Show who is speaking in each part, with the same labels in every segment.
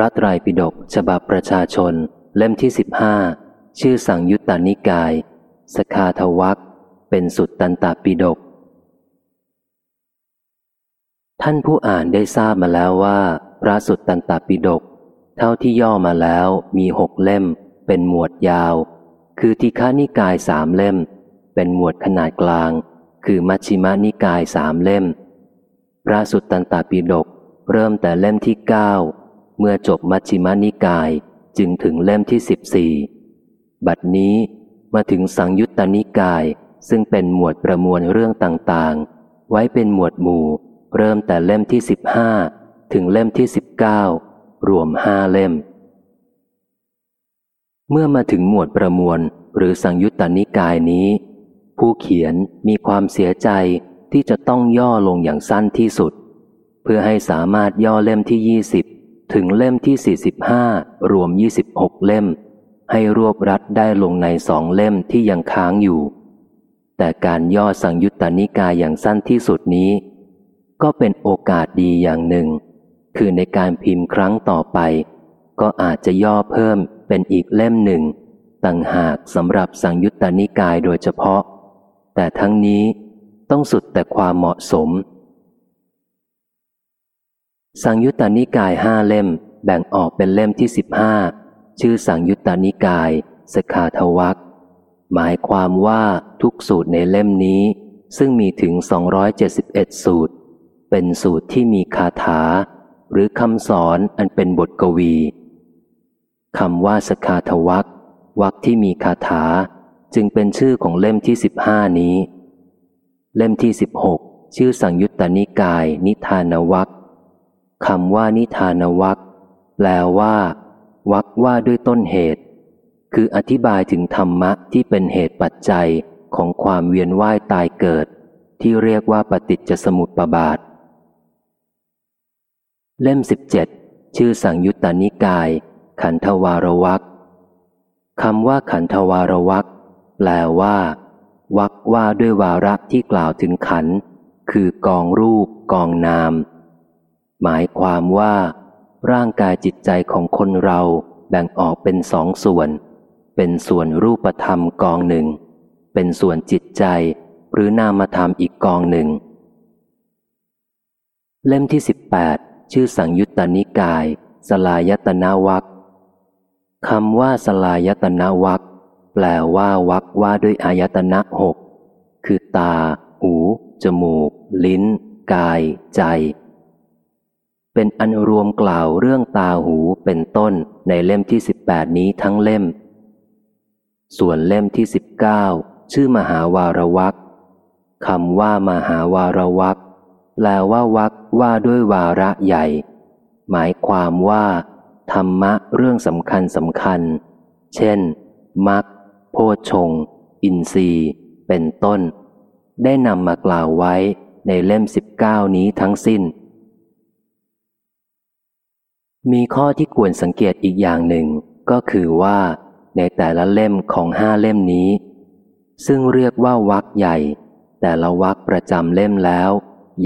Speaker 1: ระไตรปิฎกฉบับประชาชน เล่มที่สิบห้าชื่อสังยุตตานิกาย สคาทวักเป็นสุดตันตปิฎกท่านผู้อ่านได้ทราบมาแล้วว่า พระสุดตันตปิฎกเท่าที่ย่อมาแล้วมีหกเล่ม เป็นหมวดยาว คือทิฆานิกายสามเล่ม เป็นหมวดขนาดกลาง คือมัชฌิมานิกายสามเล่ม พระสุตตันตปิฎกเริ่มแต่เล่มที่เก้า เมื่อจบมัชฌิมานิกายจึงถึงเล่มที่สิบสี่บัดนี้มาถึงสังยุตตนิกายซึ่งเป็นหมวดประมวลเรื่องต่างๆ ไว้เป็นหมวดหมู่ เริ่มแต่เล่มที่สิบห้าถึงเล่มที่สิบเก้ารวมห้าเล่ม เมื่อมาถึงหมวดประมวลหรือสังยุตตนิกายนี้ ผู้เขียนมีความเสียใจที่จะต้องย่อลงอย่างสั้นที่สุด เพื่อให้สามารถย่อเล่มที่ยี่สิบ ถึงเล่มที่ 45 รวม 26 เล่ม ให้รวบรัดได้ลงในสองเล่มที่ยังค้างอยู่ แต่การย่อสังยุตตานิกายอย่างสั้นที่สุดนี้ ก็เป็นโอกาสดีอย่างหนึ่ง คือในการพิมพ์ครั้งต่อไป ก็อาจจะย่อเพิ่มเป็นอีกเล่มหนึ่ง ต่างหากสำหรับสังยุตตานิกายโดยเฉพาะ แต่ทั้งนี้ต้องสุดแต่ความเหมาะสม สังยุตตานิกายห้าเล่ม แบ่งออกเป็นเล่มที่สิบห้าชื่อสังยุตตานิกาย สขาทวักหมายความว่าทุกสูตรในเล่มนี้ ซึ่งมีถึง 271 สูตร เป็นสูตรที่มีคาถา หรือคำสอนอันเป็นบทกวีคำว่าสขาทวักวักที่มีคาถา จึงเป็นชื่อของเล่มที่สิบห้านี้ เล่มที่สิบหกชื่อสังยุตตานิกาย นิทานวัก คำว่านิทานวักแปลว่า วักว่าด้วยต้นเหตุ คืออธิบายถึงธรรมะที่เป็นเหตุปัจจัยของความเวียนว่ายตายเกิด ที่เรียกว่าปฏิจจสมุปบาท เล่มสิบเจ็ดชื่อสังยุตตานิกาย ขันธวารวักคำว่าขันธวารวักแปลว่า วักว่าด้วยวาระที่กล่าวถึงขัน คือกองรูป กองนาม หมายความว่า ร่างกายจิตใจของคนเราแบ่งออกเป็นสองส่วน เป็นส่วนรูปธรรมกองหนึ่ง เป็นส่วนจิตใจ หรือนามธรรมอีกกองหนึ่ง เล่มที่สิบแปดชื่อสังยุตตนิกาย สลายตนาวักคำว่าสลายตนาวักแปลว่าวักว่าด้วยอายตนะหกคือตา หู จมูก ลิ้น กาย ใจ เป็นอันรวมกล่าวเรื่องตาหูเป็นต้นในเล่มที่สิบแปดนี้ทั้งเล่ม ส่วนเล่มที่สิบเก้าชื่อมหาวารวักคำว่ามหาวารวักแปลว่าวักว่าด้วยวาระใหญ่ หมายความว่า ธรรมะเรื่องสำคัญสำคัญ เช่นมักโพชง อินทรีย์เป็นต้น ได้นำมากล่าวไว้ในเล่มสิบเก้านี้ทั้งสิ้น มีข้อที่ควรสังเกตอีกอย่างหนึ่ง ก็คือว่า ในแต่ละเล่มของห้าเล่มนี้ ซึ่งเรียกว่าวักใหญ่ แต่ละวักประจำเล่มแล้ว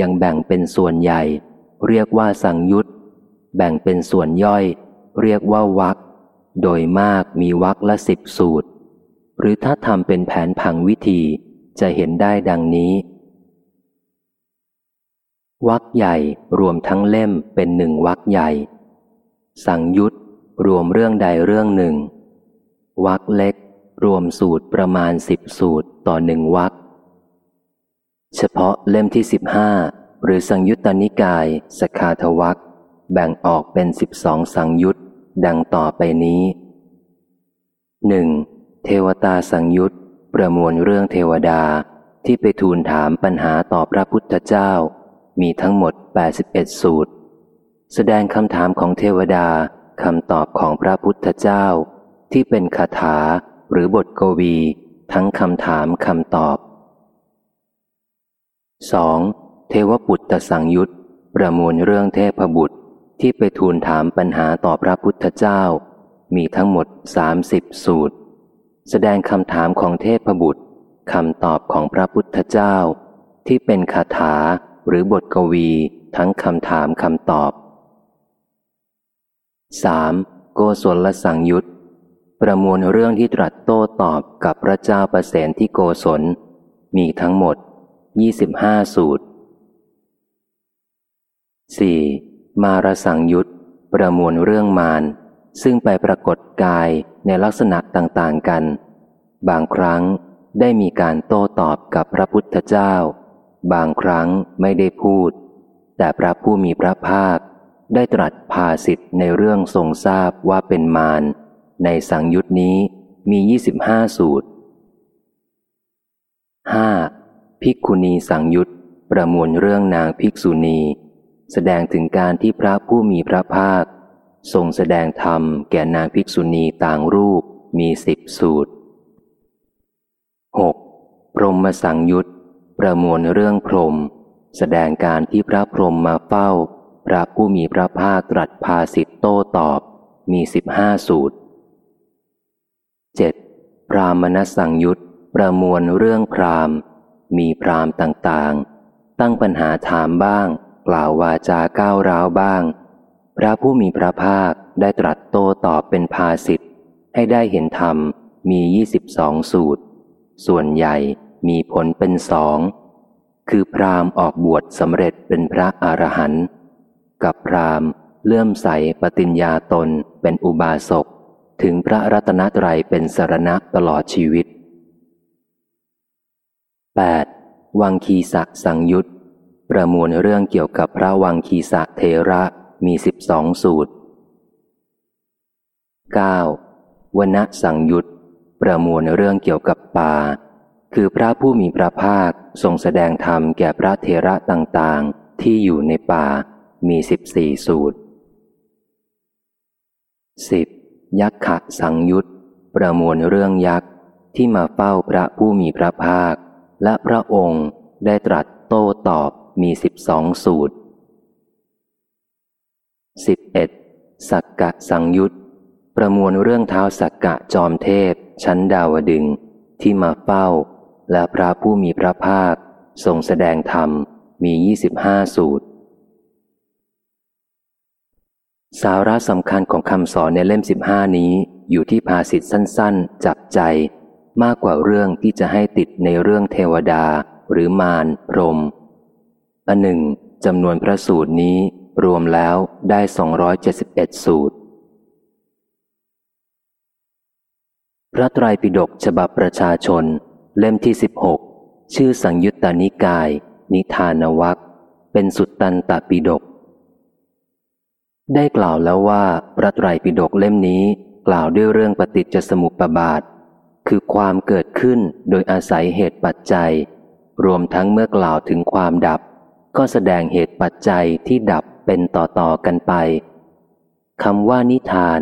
Speaker 1: ยังแบ่งเป็นส่วนใหญ่ เรียกว่าสังยุตแบ่งเป็นส่วนย่อย เรียกว่าวักโดยมากมีวักละสิบสูตร หรือถ้าทำเป็นแผนผังวิธีจะเห็นได้ดังนี้วักใหญ่รวมทั้งเล่มเป็นหนึ่งวักใหญ่ สังยุตรวมเรื่องใดเรื่องหนึ่ง วักเล็ก รวมสูตรประมาณสิบสูตรต่อหนึ่งวักเฉพาะเล่มที่สิบห้าหรือสังยุตตนิกาย สคาทวักแบ่งออกเป็นสิบสองสังยุตดังต่อไปนี้หนึ่งเทวตาสังยุตประมวลเรื่องเทวดาที่ไปทูลถามปัญหาต่อพระพุทธเจ้า มีทั้งหมด 81 สูตร แสดงคำถามของเทวดาคำตอบของพระพุทธเจ้า ที่เป็นคาถาหรือบทกวี ทั้งคำถามคำตอบ 2. เทวปุตตสังยุตประมวลเรื่องเทพบุตรที่ไปทูลถามปัญหาต่อพระพุทธเจ้า มีทั้งหมดสามิบสูตร แสดงคำถามของเทพบุตรคำตอบของพระพุทธเจ้า ที่เป็นคาถาหรือบทกวี ทั้งคำถามคำตอบ 3. โกศลสังยุตประมวลเรื่องที่ตรัสโต้ตอบกับพระเจ้าประเสนที่โกศล มีทั้งหมด 25 สูตร 4. มารสังยุตประมวลเรื่องมารซึ่งไปปรากฏกายในลักษณะต่างๆกัน บางครั้งได้มีการโต้ตอบกับพระพุทธเจ้า บางครั้งไม่ได้พูด แต่พระผู้มีพระภาค ได้ตรัสภาสิทธิ์ในเรื่องทรงทราบว่าเป็นมาร ในสังยุตนี้มี 25 สูตร 5. ภิกขุณีสังยุตประมวลเรื่องนางภิกษุณี แสดงถึงการที่พระผู้มีพระภาค ทรงแสดงธรรมแก่นางภิกษุณีต่างรูปมีสิบสูตร 6. พรหมสังยุตประมวลเรื่องพรหมแสดงการที่พระพรหมมาเฝ้า พระผู้มีพระภาคตรัสภาสิทธโต้ตอบ มีสิบห้าสูตร 7. พรามณสังยุตประมวลเรื่องพรามมีพรามต่างๆ ตั้งปัญหาถามบ้าง กล่าววาจาก้าวร้าวบ้าง พระผู้มีพระภาคได้ตรัสโต้ตอบเป็นภาสิทธให้ได้เห็นธรรมมียี่สิบสองสูตร ส่วนใหญ่มีผลเป็นสอง คือพรามออกบวชสำเร็จเป็นพระอรหันต์ กับพรามเลื่อมใสปฏิญญาตนเป็นอุบาสก ถึงพระรัตนตรัยเป็นสรณะตลอดชีวิต 8. วังคีสะสังยุตประมวลเรื่องเกี่ยวกับพระวังคีสะเทระมีสิบสองสูตร 9. วณสังยุตประมวลเรื่องเกี่ยวกับป่า คือพระผู้มีพระภาคทรงแสดงธรรมแก่พระเทระต่างๆ ที่อยู่ในป่า มีสิบสี่สูตรสิบยักขะสังยุตประมวลเรื่องยักษ์ที่มาเฝ้าพระผู้มีพระภาค และพระองค์ได้ตรัสโต้ตอบมีสิบสองสูตรสิบเอ็ดสักกะสังยุตประมวลเรื่องเท้าสักกะจอมเทพ ชั้นดาวดึงที่มาเฝ้า และพระผู้มีพระภาค ทรงแสดงธรรมมียี่สิบห้าสูตร สาระสำคัญของคำสอนในเล่มสิบห้านี้ อยู่ที่ภาษิตสั้นๆ จับใจ มากกว่าเรื่องที่จะให้ติดในเรื่องเทวดา หรือมารพรมอันหนึ่งจำนวนพระสูตรนี้รวมแล้วได้ 271 สูตร พระไตรปิฎกฉบับประชาชน เล่มที่สิบหกชื่อสังยุตตานิกาย นิทานวักเป็นสุตตันตปิฎก ได้กล่าวแล้วว่าพระไตรปิฎกเล่มนี้กล่าวด้วยเรื่องปฏิจจสมุปบาท คือความเกิดขึ้นโดยอาศัยเหตุปัจจัย รวมทั้งเมื่อกล่าวถึงความดับ ก็แสดงเหตุปัจจัยที่ดับเป็นต่อๆกันไปคำว่านิทาน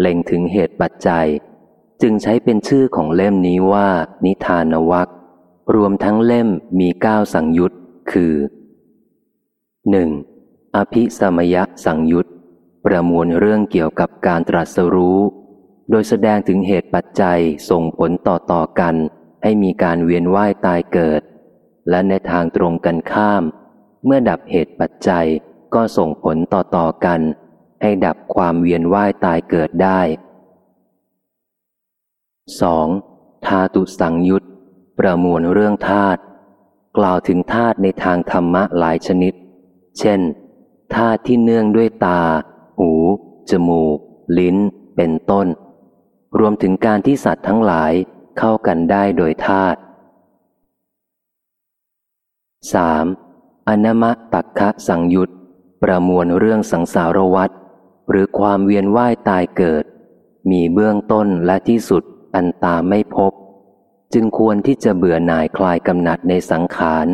Speaker 1: เล็งถึงเหตุปัจจัย จึงใช้เป็นชื่อของเล่มนี้ว่า นิทานวักรวมทั้งเล่มมีเก้าสังยุตคือ 1. อภิสมยสังยุต ประมวลเรื่องเกี่ยวกับการตรัสรู้ โดยแสดงถึงเหตุปัจจัยส่งผลต่อต่อกัน ให้มีการเวียนว่ายตายเกิด และในทางตรงกันข้าม เมื่อดับเหตุปัจจัยก็ส่งผลต่อต่อกัน ให้ดับความเวียนว่ายตายเกิดได้ 2. ธาตุสังยุตประมวลเรื่องธาตุกล่าวถึงธาตุในทางธรรมะหลายชนิด เช่นธาตุที่เนื่องด้วยตา หู จมูก ลิ้น เป็นต้น รวมถึงการที่สัตว์ทั้งหลายเข้ากันได้โดยธาตุ 3. อนมะตักคะสังยุตประมวลเรื่องสังสารวัตรหรือความเวียนว่ายตายเกิด มีเบื้องต้นและที่สุดอันตาไม่พบ จึงควรที่จะเบื่อหน่ายคลายกำหนัดในสังขาร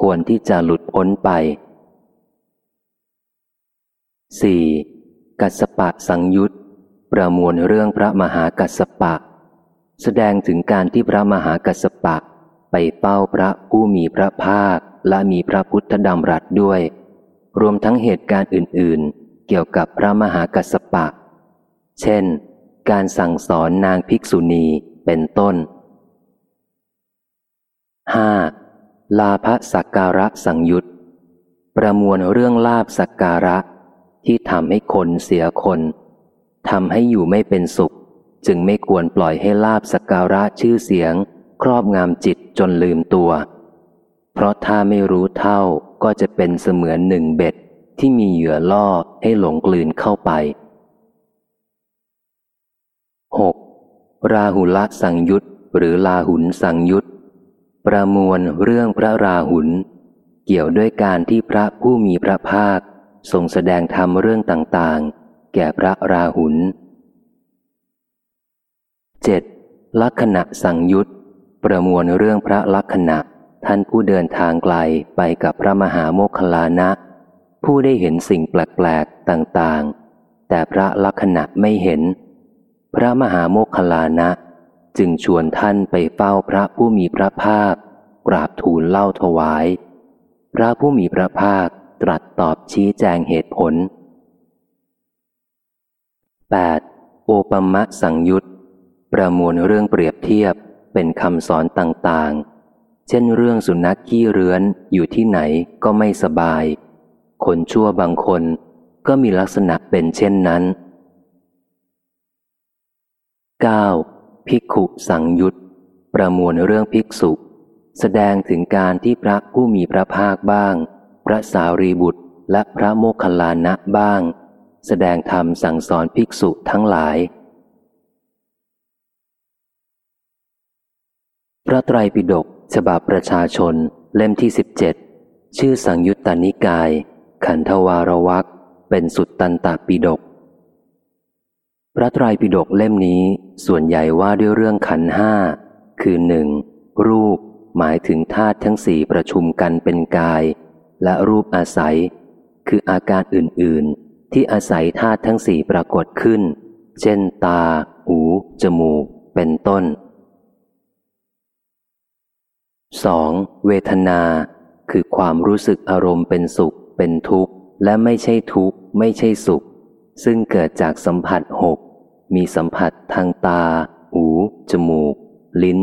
Speaker 1: ควรที่จะหลุดพ้นไป 4. กัสปะสังยุตประมวลเรื่องพระมหากัสปะ แสดงถึงการที่พระมหากัสปะ ไปเป้าพระผู้มีพระภาคและมีพระพุทธดำรัสด้วย รวมทั้งเหตุการณ์อื่น ๆ เกี่ยวกับพระมหากัสปะ เช่น การสั่งสอนนางภิกษุณีเป็นต้น 5. ลาภสักการะสังยุตประมวลเรื่องลาบสักการะ ที่ทำให้คนเสียคนทำให้อยู่ไม่เป็นสุข จึงไม่ควรปล่อยให้ลาบสการะชื่อเสียง ครอบงำจิตจนลืมตัว เพราะถ้าไม่รู้เท่าก็จะเป็นเสมือนหนึ่งเบ็ดที่มีเหยื่อล่อให้หลงกลืนเข้าไป 6. ราหุลสังยุตหรือลาหุนสังยุตประมวลเรื่องพระราหุลเกี่ยวด้วยการที่พระผู้มีพระภาค ทรงแสดงธรรมเรื่องต่างๆ แก่พระราหุล 7. ลักษณะสังยุตประมวลเรื่องพระลักษณะท่านผู้เดินทางไกลไปกับพระมหาโมคลานะ ผู้ได้เห็นสิ่งแปลกๆต่างๆ แต่พระลักษณะไม่เห็น พระมหาโมคลานะ จึงชวนท่านไปเฝ้าพระผู้มีพระภาค กราบทูลเล่าถวาย พระผู้มีพระภาค ตรัสตอบชี้แจงเหตุผล 8. โอปมะสังยุตประมวลเรื่องเปรียบเทียบเป็นคำสอนต่างๆ เช่นเรื่องสุนัขขี้เรื้อนอยู่ที่ไหนก็ไม่สบาย คนชั่วบางคนก็มีลักษณะเป็นเช่นนั้น 9. ภิกขุสังยุตประมวลเรื่องภิกษุ แสดงถึงการที่พระผู้มีพระภาคบ้าง พระสารีบุตรและพระโมคคัลลานะบ้าง แสดงธรรมสั่งสอนภิกษุทั้งหลาย พระไตรปิฎกฉบับประชาชนเล่มที่สิบเจ็ดชื่อสังยุตตานิกาย ขันธวารวักเป็นสุดตันตปิฎกพระไตรปิฎกเล่มนี้ส่วนใหญ่ว่าด้วยเรื่องขันห้าคือหนึ่งรูปหมายถึงธาตุทั้งสี่ประชุมกันเป็นกาย และรูปอาศัย คืออาการอื่น ๆ ที่อาศัยธาตุทั้งสี่ปรากฏขึ้น เช่น ตา หู จมูก เป็นต้น 2. เวทนา คือความรู้สึกอารมณ์เป็นสุข เป็นทุกข์ และไม่ใช่ทุกข์ ไม่ใช่สุข ซึ่งเกิดจากสัมผัสหกมีสัมผัสทางตา หู จมูก ลิ้น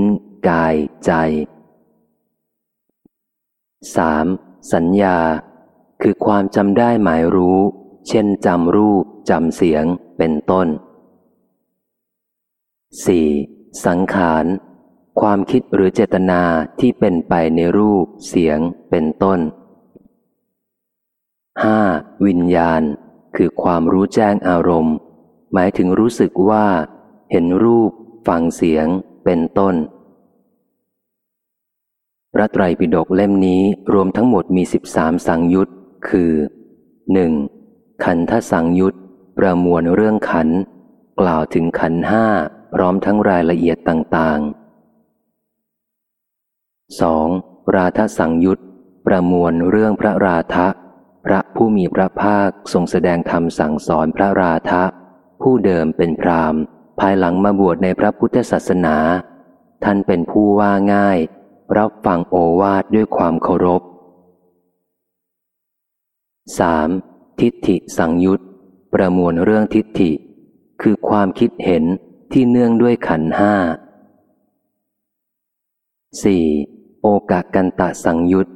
Speaker 1: กาย ใจ 3. สัญญา คือความจำได้หมายรู้ เช่นจำรูปจำเสียงเป็นต้น 4. สังขาร ความคิดหรือเจตนาที่เป็นไปในรูปเสียงเป็นต้น 5. วิญญาณ คือความรู้แจ้งอารมณ์ หมายถึงรู้สึกว่า เห็นรูป ฟังเสียงเป็นต้น พระไตรปิฎกเล่มนี้รวมทั้งหมดมีสิบสามสังยุตคือ 1. ขันธสังยุตประมวลเรื่องขัน กล่าวถึงขันห้าพร้อมทั้งรายละเอียดต่างๆ 2. ราธสังยุตประมวลเรื่องพระราธะพระผู้มีพระภาคทรงแสดงธรรมสั่งสอนพระราธะผู้เดิมเป็นพรามภายหลังมาบวชในพระพุทธศาสนา ท่านเป็นผู้ว่าง่าย รับฟังโอวาทด้วยความเคารพ 3. ทิฏฐิสังยุตประมวลเรื่องทิฏฐิ คือความคิดเห็นที่เนื่องด้วยขันห้า 4. โอกากันตะสังยุต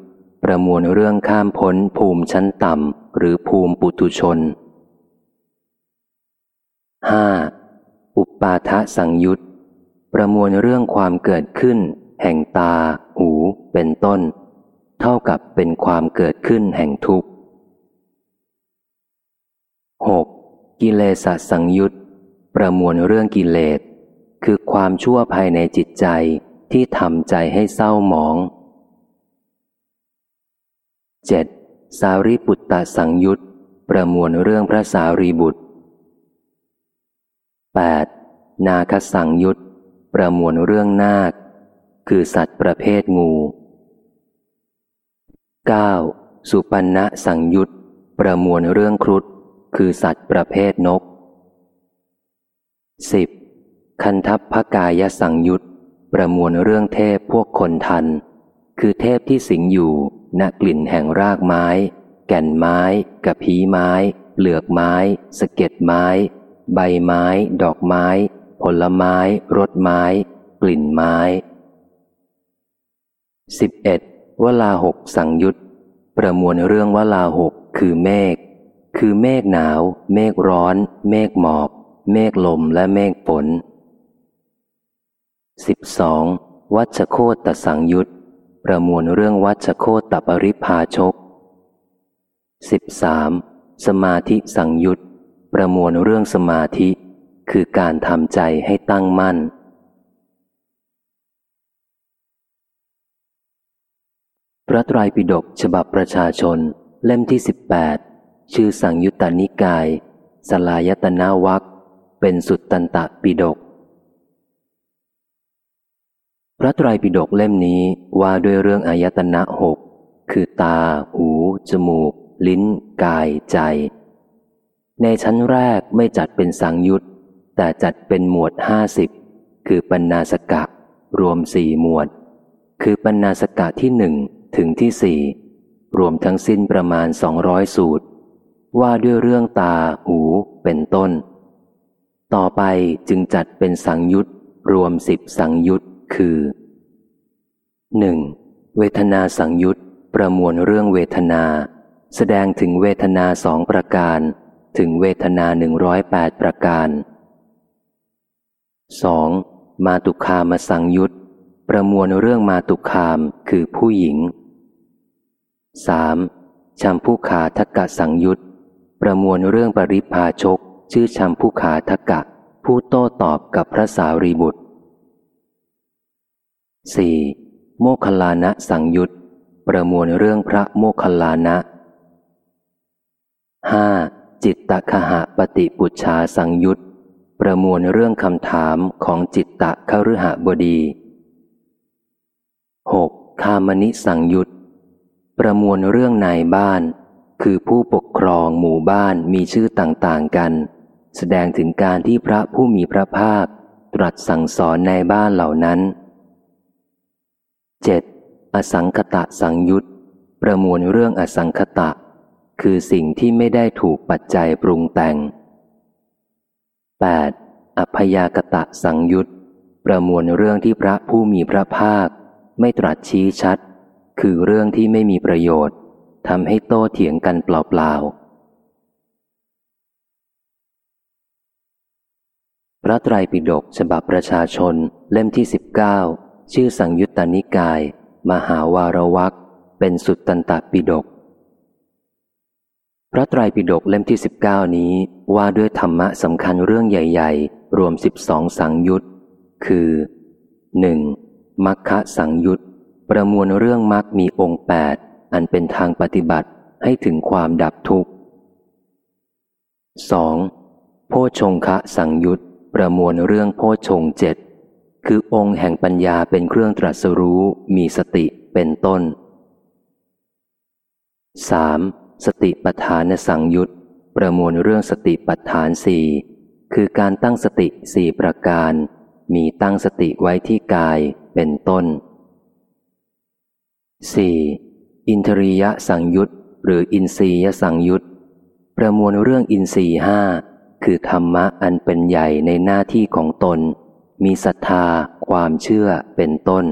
Speaker 1: ประมวลเรื่องข้ามพ้นภูมิชั้นต่ำหรือภูมิปุตุชน 5. อุปาทะสังยุตประมวลเรื่องความเกิดขึ้น แห่งตา หู เป็นต้น เท่ากับเป็นความเกิดขึ้นแห่งทุกข์ 6. กิเลสสังยุตประมวลเรื่องกิเลส คือความชั่วภายในจิตใจที่ทำใจให้เศร้าหมอง 7. สารีบุตตะสังยุตประมวลเรื่องพระสารีบุตร 8. นาคสังยุตประมวลเรื่องนาค คือสัตว์ประเภทงู 9. สุปันนะสังยุตประมวลเรื่องครุฑคือสัตว์ประเภทนก 10. คันทัพพกายสังยุตประมวลเรื่องเทพพวกคนทัน คือเทพที่สิงอยู่ณกลิ่นแห่งรากไม้ แก่นไม้กระพีไม้ เปลือกไม้ สะเก็ดไม้ ใบไม้ ดอกไม้ ผลไม้ รสไม้ กลิ่นไม้ 11. วลาหกสังยุตประมวลเรื่องวลาหกคือเมฆคือเมฆหนาว เมฆร้อน เมฆหมอก เมฆลมและเมฆฝน 12. วัชโคตสังยุตประมวลเรื่องวัชโคตปริพาชก 13. สมาธิสังยุตประมวลเรื่องสมาธิ คือการทำใจให้ตั้งมั่น พระไตรปิฎกฉบับประชาชน เล่มที่ 18 ชื่อสังยุตตนิกาย สลายตนาวักเป็นสุดตันตะปิฎกพระไตรปิฎกเล่มนี้ว่าด้วยเรื่องอายตนะหกคือตา หู จมูก ลิ้น กาย ใจ ในชั้นแรกไม่จัดเป็นสังยุตแต่จัดเป็นหมวดห้าสิบคือปัญนาสกะ รวมสี่หมวด คือปัญนาสกะที่หนึ่ง ถึงที่สี่รวมทั้งสิ้นประมาณสองร้อยสูตร ว่าด้วยเรื่องตา หู เป็นต้น ต่อไปจึงจัดเป็นสังยุตรวมสิบสังยุตคือ 1. เวทนาสังยุตประมวลเรื่องเวทนา แสดงถึงเวทนาสองประการ ถึงเวทนาหนึ่งร้อยแปดประการ 2. มาตุคามสังยุตประมวลเรื่องมาตุคามคือผู้หญิง 3. ชัมพุขาทกะสังยุตประมวลเรื่องปริพาชก ชื่อชัมพุขาทกะ ผู้โต้ตอบกับพระสารีบุตร 4. โมคลานะสังยุตประมวลเรื่องพระโมคคลานะ 5. จิตตคหะปฏิปุชาสังยุตประมวลเรื่องคำถามของจิตตะคฤหบดี 6. คามนิสังยุต ประมวลเรื่องนายบ้าน คือผู้ปกครองหมู่บ้านมีชื่อต่างๆกัน แสดงถึงการที่พระผู้มีพระภาค ตรัสสั่งสอนในบ้านเหล่านั้น 7. อสังคตะสังยุตประมวลเรื่องอสังคตะ คือสิ่งที่ไม่ได้ถูกปัจจัยปรุงแต่ง 8. อพยากตะสังยุตประมวลเรื่องที่พระผู้มีพระภาค ไม่ตรัสชี้ชัด คือเรื่องที่ไม่มีประโยชน์ทำให้โต้เถียงกันเปล่าๆ พระไตรปิฎกฉบับประชาชนเล่มที่สิบเก้าชื่อสังยุตตนิกาย มหาวารวักเป็นสุดตันตปิฎกพระไตรปิฎกเล่มที่สิบเก้านี้ว่าด้วยธรรมะสำคัญเรื่องใหญ่ ๆ รวมสิบสองสังยุตคือหนึ่งมัคคะสังยุต ประมวลเรื่องมัคมีองค์แปดอันเป็นทางปฏิบัติให้ถึงความดับทุกข์สองโพชงคะสังยุตประมวลเรื่องโพชงเจ็ดคือองค์แห่งปัญญาเป็นเครื่องตรัสรู้มีสติเป็นต้น 3. สติปัฏฐานสังยุตประมวลเรื่องสติปัฏฐานสี่คือการตั้งสติสี่ประการ มีตั้งสติไว้ที่กายเป็นต้น 4. อินทรียสังยุตหรืออินทรียสังยุตประมวลเรื่องอินทรีห้าคือธรรมะอันเป็นใหญ่ในหน้าที่ของตน มีศรัทธา ความเชื่อเป็นต้น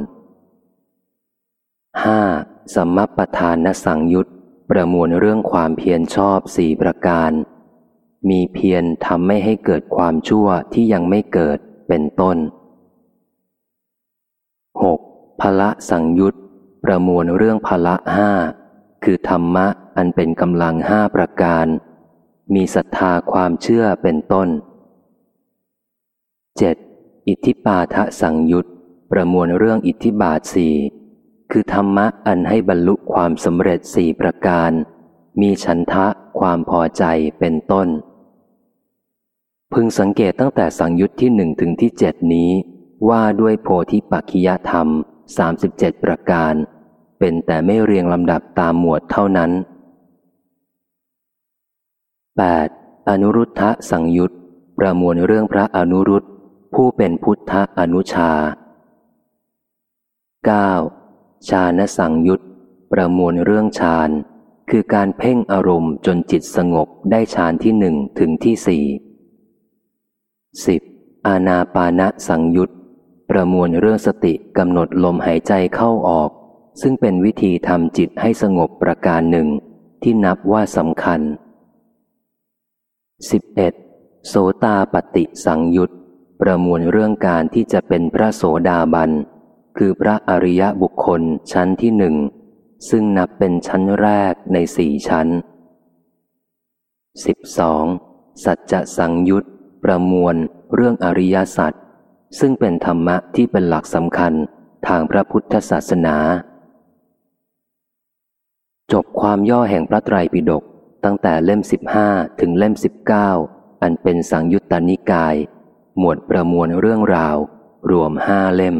Speaker 1: 5. สัมมปทานนสังยุตประมวลเรื่องความเพียรชอบสี่ประการ มีเพียรทำไม่ให้เกิดความชั่วที่ยังไม่เกิดเป็นต้น 6. พละสังยุต ประมวลเรื่องพละห้าคือธรรมะอันเป็นกำลังห้าประการ มีศรัทธาความเชื่อเป็นต้น 7. อิทธิปาทะสังยุตประมวลเรื่องอิทธิบาทสี่คือธรรมะอันให้บรรลุความสำเร็จสี่ประการ มีฉันทะความพอใจเป็นต้น พึงสังเกตตั้งแต่สังยุตที่หนึ่งถึงที่เจ็ดนี้ ว่าด้วยโพธิปักขิยธรรมสามสิบเจ็ดประการ เป็นแต่ไม่เรียงลำดับตามหมวดเท่านั้น 8. อนุรุทธะสังยุตประมวลเรื่องพระอนุรุตผู้เป็นพุทธอนุชา 9. ชาณสังยุตประมวลเรื่องฌานคือการเพ่งอารมณ์จนจิตสงบได้ฌานที่หนึ่งถึงที่สี่สิบอาณาปานะสังยุตประมวลเรื่องสติกำหนดลมหายใจเข้าออก ซึ่งเป็นวิธีทำจิตให้สงบประการหนึ่งที่นับว่าสำคัญ 11. โสตาปฏิสังยุตประมวลเรื่องการที่จะเป็นพระโสดาบัน คือพระอริยบุคคลชั้นที่หนึ่ง ซึ่งนับเป็นชั้นแรกในสี่ชั้น 12. สัจจะสังยุตประมวลเรื่องอริยสัจซึ่งเป็นธรรมะที่เป็นหลักสำคัญทางพระพุทธศาสนา จบความย่อแห่งพระไตรปิฎกตั้งแต่เล่มสิบห้าถึงเล่มสิบเก้าอันเป็นสังยุตตานิกาย หมวดประมวลเรื่องราว รวมห้าเล่ม